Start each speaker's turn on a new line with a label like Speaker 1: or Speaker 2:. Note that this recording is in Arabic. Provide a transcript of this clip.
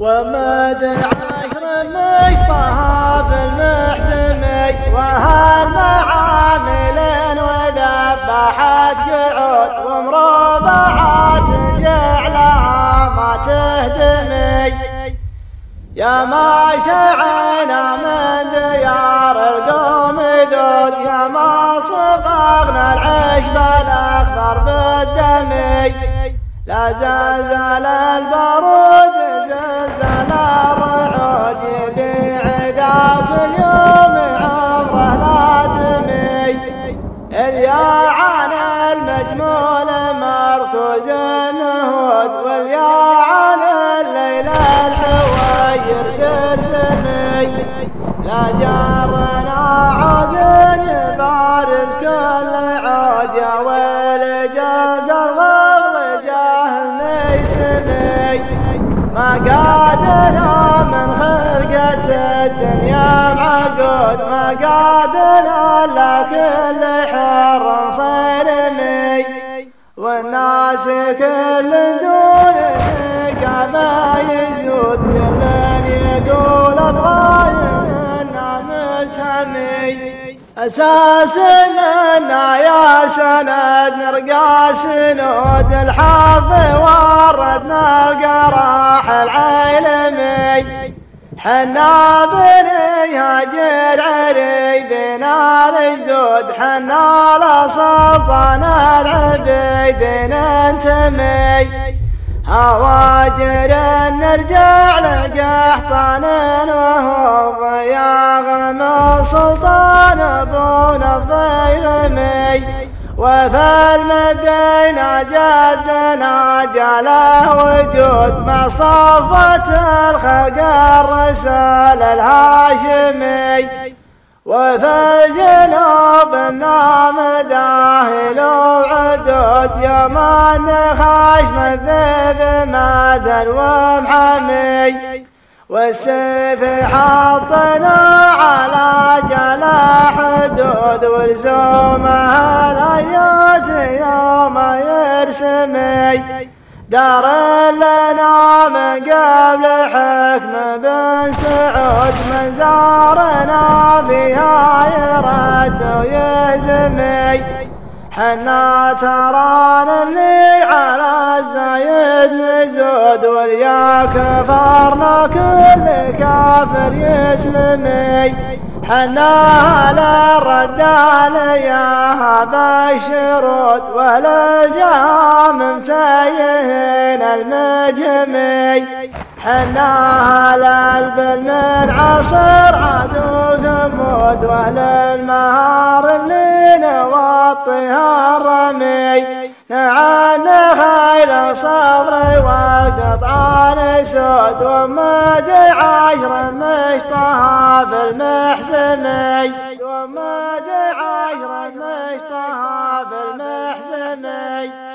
Speaker 1: ومد عشر مشطها في المحسمي وهالمعامل وذبحت قعود؟ ومربعات جعلها ما تهدمي يا ما شعنا من ديار القوم ذود يا ما صبغنا العشب الاخضر بالدمي لا زلزال البارود عود يا ويل جلد الغضب جاهل ما قادنا من خلقة الدنيا معقود ما قادنا الا كل حر صيرمي والناس كل دون كما يزود كل أساس منا يا سند نرقى سنود الحظ وردنا القراح العلمي حنا بني هاجر علي بنا الجدود حنا لسلطان العبيد ننتمي. هواجر نرجع لقحطان وهو ضياغ سلطان ابونا الضيغمي وفي المدينة جدنا جاله وجود مع صفة الخلق الرسال الهاشمي. وفي الجنوب النام داهل وعدود يوم النخاش مذب ماذل ومحمي. والسيف جلا حدود ولزومها الايات يوم يرسمي. دار لنا من قبل حكم بن سعود من زارنا فيها يرد ويزمي. حنا ترانا اللي على الزايد نزود واليا كفرنا كل كافر يسلمي. حنا على الردال يا هذا الشروط والجام متيهين المجمي. حنا البن من عصر عدو ثمود وللمهار اللي نوطيها الرمي. نعان خيل صبري والقطعان سود ومد عشر مشتهى في المحسمي ومد عشر مشتهى في المحسمي